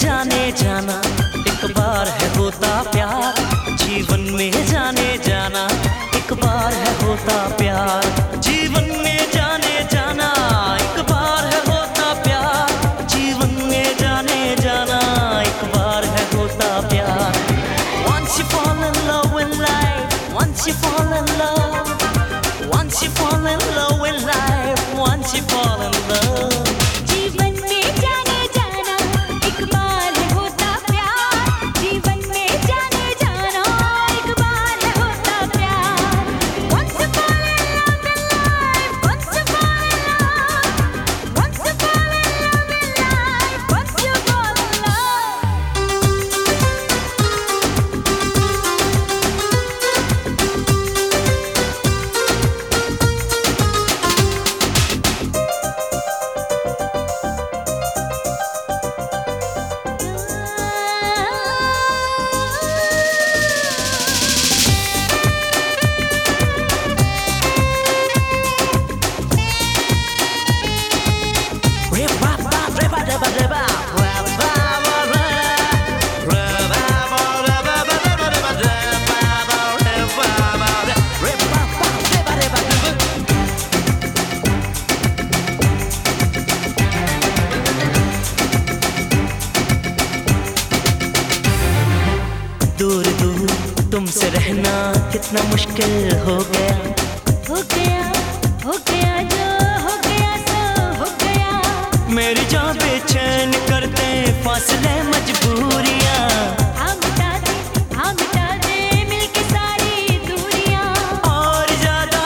जाने जाना है होता प्यार जीवन में जाने जाना एक बार है होता प्यार जीवन में जाने जाना एक बार है होता प्यार Once you fall in love with life Once you fall in love Once you fall in love with life Once you fall तुमसे रहना कितना मुश्किल हो गया। हो गया हो गया जो हो गया सो हो गया। मेरी जान बेचैन करते फासले मजबूरियाँ। हाँ मिटा दे हाँ मिटा दे मिलके सारी दूरियाँ। और ज़्यादा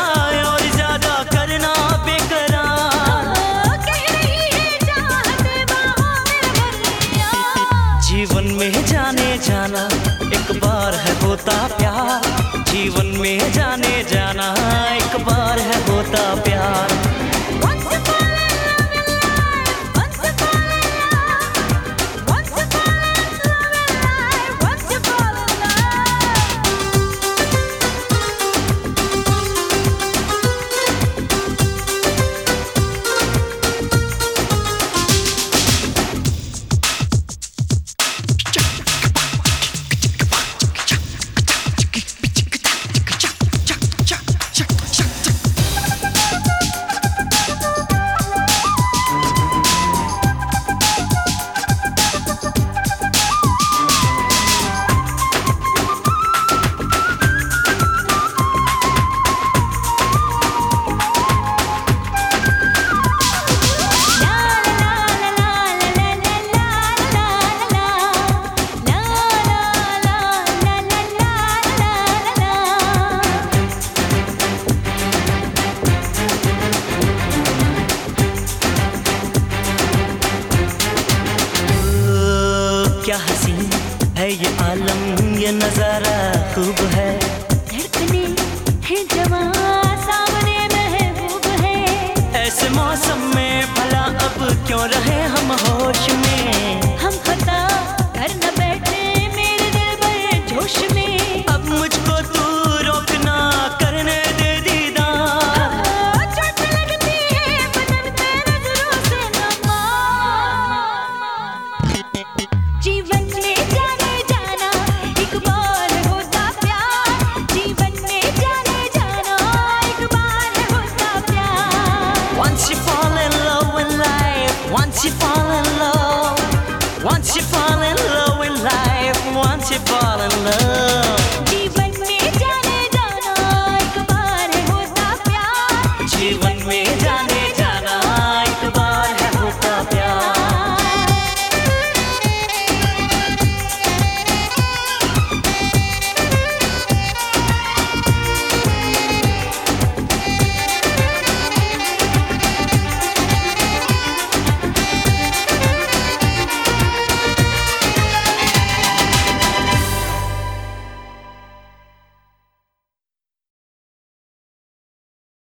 और ज़्यादा करना बेकरार। कह रही है चाहत बाहों में जीवन में जाने जाना होता प्यार। जीवन में जाने जाना एक बार है होता प्यार। ये नज़ारा खूब है। Once you fall in love in life, once you fall in love.